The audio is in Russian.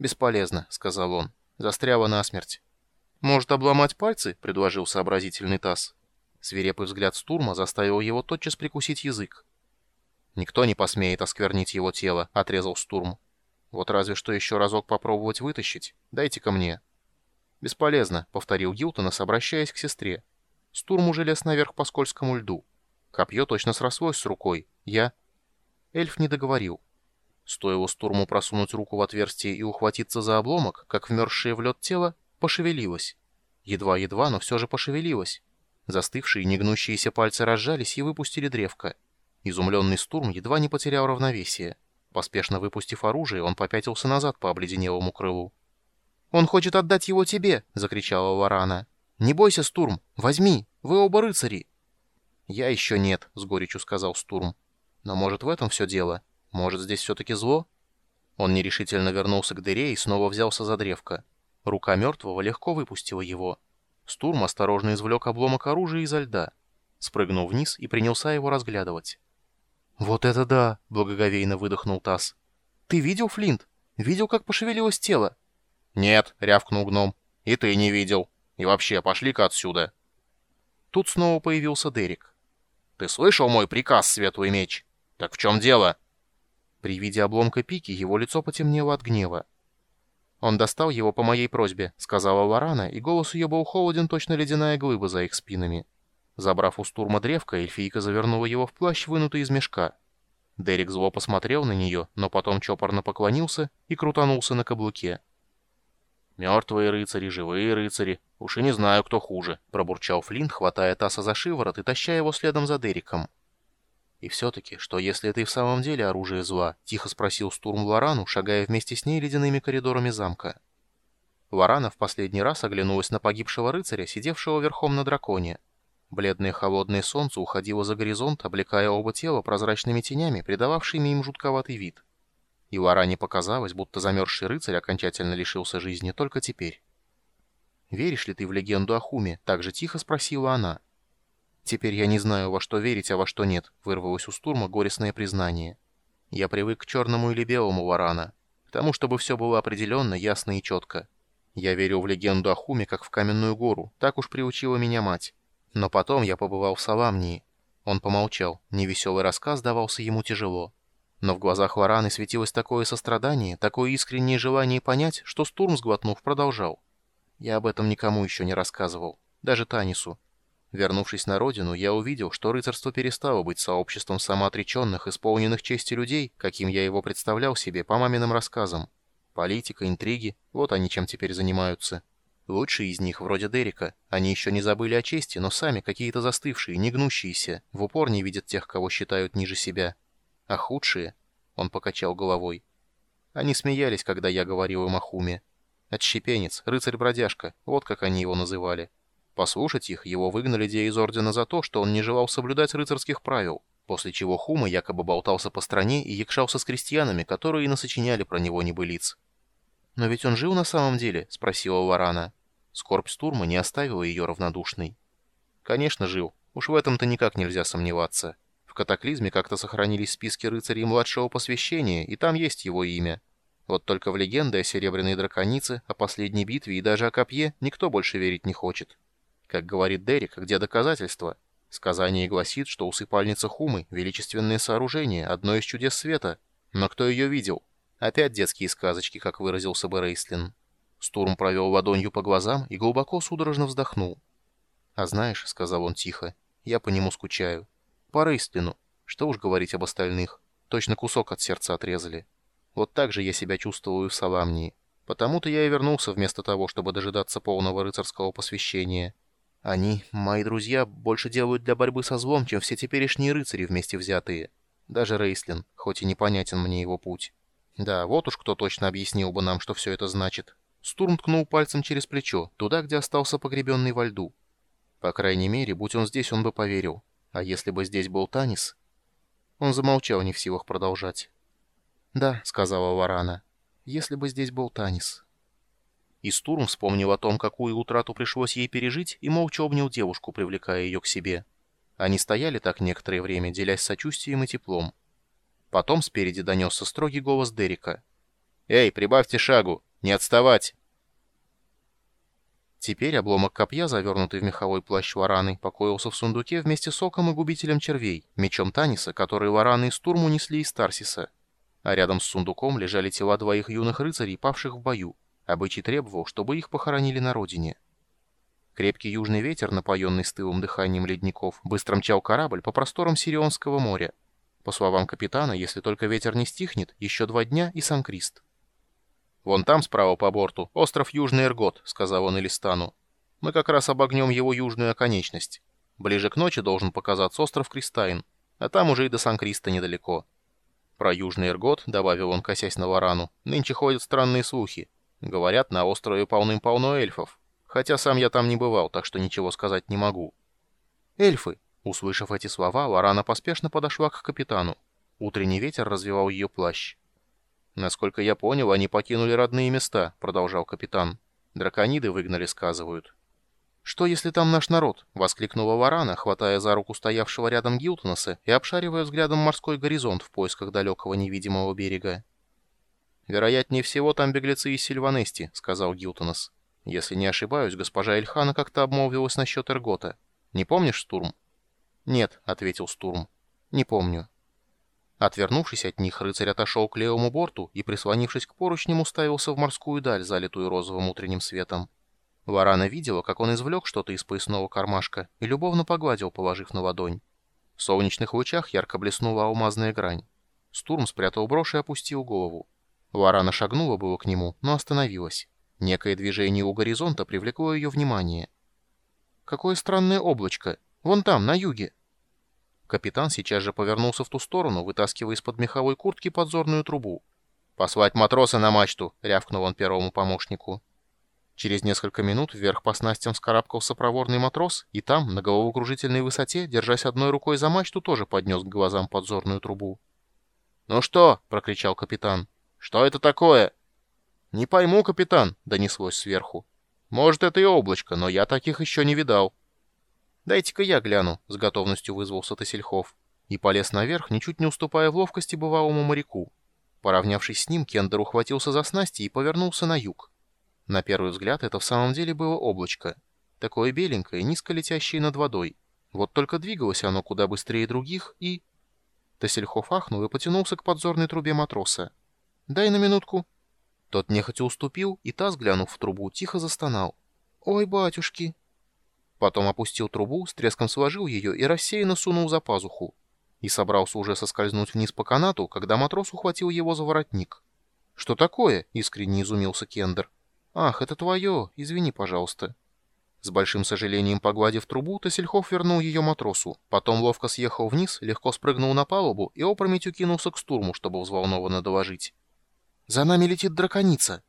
«Бесполезно», — сказал он. «Застряла насмерть». «Может, обломать пальцы?» — предложил сообразительный таз. Свирепый взгляд Стурма заставил его тотчас прикусить язык. «Никто не посмеет осквернить его тело», — отрезал Стурм. «Вот разве что еще разок попробовать вытащить. Дайте-ка мне». «Бесполезно», — повторил Гилтонос, обращаясь к сестре. Стурм уже лез наверх по скользкому льду. Копье точно срослось с рукой. Я... Эльф не договорил. Стоило Стурму просунуть руку в отверстие и ухватиться за обломок, как вмерзшее в лед тело пошевелилось. Едва-едва, но все же пошевелилось. Застывшие негнущиеся пальцы разжались и выпустили древко. Изумленный Стурм едва не потерял равновесие. Поспешно выпустив оружие, он попятился назад по обледенелому крылу. «Он хочет отдать его тебе!» — закричала Варана. «Не бойся, Стурм! Возьми! Вы оба рыцари!» «Я еще нет», — с горечью сказал Стурм. «Но может в этом все дело? Может здесь все-таки зло?» Он нерешительно вернулся к дыре и снова взялся за древко. Рука мертвого легко выпустила его. Стурм осторожно извлек обломок оружия изо льда. Спрыгнул вниз и принялся его разглядывать. «Вот это да!» — благоговейно выдохнул Тасс. «Ты видел, Флинт? Видел, как пошевелилось тело?» «Нет», — рявкнул гном. «И ты не видел. И вообще, пошли-ка отсюда». Тут снова появился Дерек. «Ты слышал мой приказ, Светлый Меч? Так в чем дело?» При виде обломка пики его лицо потемнело от гнева. «Он достал его по моей просьбе», — сказала Варана, и голос ее был холоден, точно ледяная глыба за их спинами. Забрав у стурма древко, эльфийка завернула его в плащ, вынутый из мешка. Дерек зло посмотрел на нее, но потом чопорно поклонился и крутанулся на каблуке. «Мертвые рыцари, живые рыцари. Уж и не знаю, кто хуже», — пробурчал Флинт, хватая Таса за шиворот и таща его следом за Дериком. «И все-таки, что если это и в самом деле оружие зла?» — тихо спросил Стурм Лорану, шагая вместе с ней ледяными коридорами замка. Лорана в последний раз оглянулась на погибшего рыцаря, сидевшего верхом на драконе. Бледное холодное солнце уходило за горизонт, облекая оба тела прозрачными тенями, придававшими им жутковатый вид. И Лоране показалось, будто замерзший рыцарь окончательно лишился жизни только теперь. «Веришь ли ты в легенду о Хуме?» — так же тихо спросила она. «Теперь я не знаю, во что верить, а во что нет», — вырвалось у Стурма горестное признание. «Я привык к черному или белому Варана, к тому, чтобы все было определенно, ясно и четко. Я верю в легенду о Хуме, как в каменную гору, так уж приучила меня мать. Но потом я побывал в Саламнии». Он помолчал, невеселый рассказ давался ему тяжело. Но в глазах Вараны светилось такое сострадание, такое искреннее желание понять, что Стурм, сглотнув, продолжал. Я об этом никому еще не рассказывал, даже Танису. Вернувшись на родину, я увидел, что рыцарство перестало быть сообществом самоотреченных, исполненных чести людей, каким я его представлял себе по маминым рассказам. Политика, интриги — вот они чем теперь занимаются. Лучшие из них, вроде Дерека, они еще не забыли о чести, но сами какие-то застывшие, негнущиеся, в упор не видят тех, кого считают ниже себя. А худшие? Он покачал головой. Они смеялись, когда я говорил им о Хуме. Отщепенец, рыцарь-бродяжка, вот как они его называли. Послушать их, его выгнали де из ордена за то, что он не желал соблюдать рыцарских правил, после чего Хума якобы болтался по стране и якшался с крестьянами, которые насочиняли про него небылиц. «Но ведь он жил на самом деле?» — спросила Варана. Скорбь Стурма не оставила ее равнодушной. «Конечно, жил. Уж в этом-то никак нельзя сомневаться». В катаклизме как-то сохранились списки рыцарей младшего посвящения, и там есть его имя. Вот только в легенды о Серебряной Драконице, о последней битве и даже о Копье никто больше верить не хочет. Как говорит Дерек, где доказательства? Сказание гласит, что усыпальница Хумы — величественное сооружение, одно из чудес света. Но кто ее видел? Опять детские сказочки, как выразился бы Рейслин. Стурм провел ладонью по глазам и глубоко судорожно вздохнул. «А знаешь», — сказал он тихо, — «я по нему скучаю». По Рейстлину. Что уж говорить об остальных. Точно кусок от сердца отрезали. Вот так же я себя чувствую в Саламнии. Потому-то я и вернулся вместо того, чтобы дожидаться полного рыцарского посвящения. Они, мои друзья, больше делают для борьбы со злом, чем все теперешние рыцари вместе взятые. Даже Рейслин, хоть и непонятен мне его путь. Да, вот уж кто точно объяснил бы нам, что все это значит. Стурм ткнул пальцем через плечо, туда, где остался погребенный во льду. По крайней мере, будь он здесь, он бы поверил. А если бы здесь был Танис? Он замолчал, не в силах продолжать. «Да», — сказала Варана, — «если бы здесь был Танис». И Стурм вспомнил о том, какую утрату пришлось ей пережить, и молча обнял девушку, привлекая ее к себе. Они стояли так некоторое время, делясь сочувствием и теплом. Потом спереди донесся строгий голос Дерека. «Эй, прибавьте шагу! Не отставать!» Теперь обломок копья, завернутый в меховой плащ вараны, покоился в сундуке вместе с оком и губителем червей, мечом Таниса, который вараны и стурму несли из Тарсиса. А рядом с сундуком лежали тела двоих юных рыцарей, павших в бою. Обычай требовал, чтобы их похоронили на родине. Крепкий южный ветер, напоенный стылым дыханием ледников, быстро мчал корабль по просторам Сирионского моря. По словам капитана, если только ветер не стихнет, еще два дня и Сан-Крист. «Вон там, справа по борту, остров Южный Эргот», — сказал он Элистану. «Мы как раз обогнем его южную оконечность. Ближе к ночи должен показаться остров Кристайн, а там уже и до Сан-Криста недалеко». Про Южный Эргот, — добавил он, косясь на варану, — нынче ходят странные слухи. Говорят, на острове полным-полно эльфов. Хотя сам я там не бывал, так что ничего сказать не могу. «Эльфы!» Услышав эти слова, Варана поспешно подошла к капитану. Утренний ветер развивал ее плащ. «Насколько я понял, они покинули родные места», — продолжал капитан. «Дракониды выгнали, сказывают». «Что, если там наш народ?» — воскликнула Варана, хватая за руку стоявшего рядом Гилтонаса и обшаривая взглядом морской горизонт в поисках далекого невидимого берега. «Вероятнее всего, там беглецы из Сильванести», — сказал Гилтонас. «Если не ошибаюсь, госпожа Эльхана как-то обмолвилась насчет Эргота. Не помнишь, Стурм?» «Нет», — ответил Стурм. «Не помню». Отвернувшись от них, рыцарь отошел к левому борту и, прислонившись к поручням, уставился в морскую даль, залитую розовым утренним светом. Варана видела, как он извлек что-то из поясного кармашка и любовно погладил, положив на ладонь. В солнечных лучах ярко блеснула алмазная грань. Стурм спрятал брошь и опустил голову. Варана шагнула было к нему, но остановилась. Некое движение у горизонта привлекло ее внимание. «Какое странное облачко! Вон там, на юге!» Капитан сейчас же повернулся в ту сторону, вытаскивая из-под меховой куртки подзорную трубу. «Послать матроса на мачту!» — рявкнул он первому помощнику. Через несколько минут вверх по снастям скарабкался проворный матрос, и там, на головокружительной высоте, держась одной рукой за мачту, тоже поднес к глазам подзорную трубу. «Ну что?» — прокричал капитан. «Что это такое?» «Не пойму, капитан», — донеслось сверху. «Может, это и облачко, но я таких еще не видал». «Дайте-ка я гляну», — с готовностью вызвался Тосельхов. И полез наверх, ничуть не уступая в ловкости бывалому моряку. Поравнявшись с ним, Кендер ухватился за снасти и повернулся на юг. На первый взгляд это в самом деле было облачко. Такое беленькое, низко летящее над водой. Вот только двигалось оно куда быстрее других и... Тосельхов ахнул и потянулся к подзорной трубе матроса. «Дай на минутку». Тот нехотя уступил, и таз, глянув в трубу, тихо застонал. «Ой, батюшки!» Потом опустил трубу, с треском сложил ее и рассеянно сунул за пазуху. И собрался уже соскользнуть вниз по канату, когда матрос ухватил его за воротник. «Что такое?» — искренне изумился Кендер. «Ах, это твое! Извини, пожалуйста». С большим сожалением погладив трубу, Тосельхов вернул ее матросу. Потом ловко съехал вниз, легко спрыгнул на палубу и опрометью кинулся к стурму, чтобы взволнованно доложить. «За нами летит драконица!»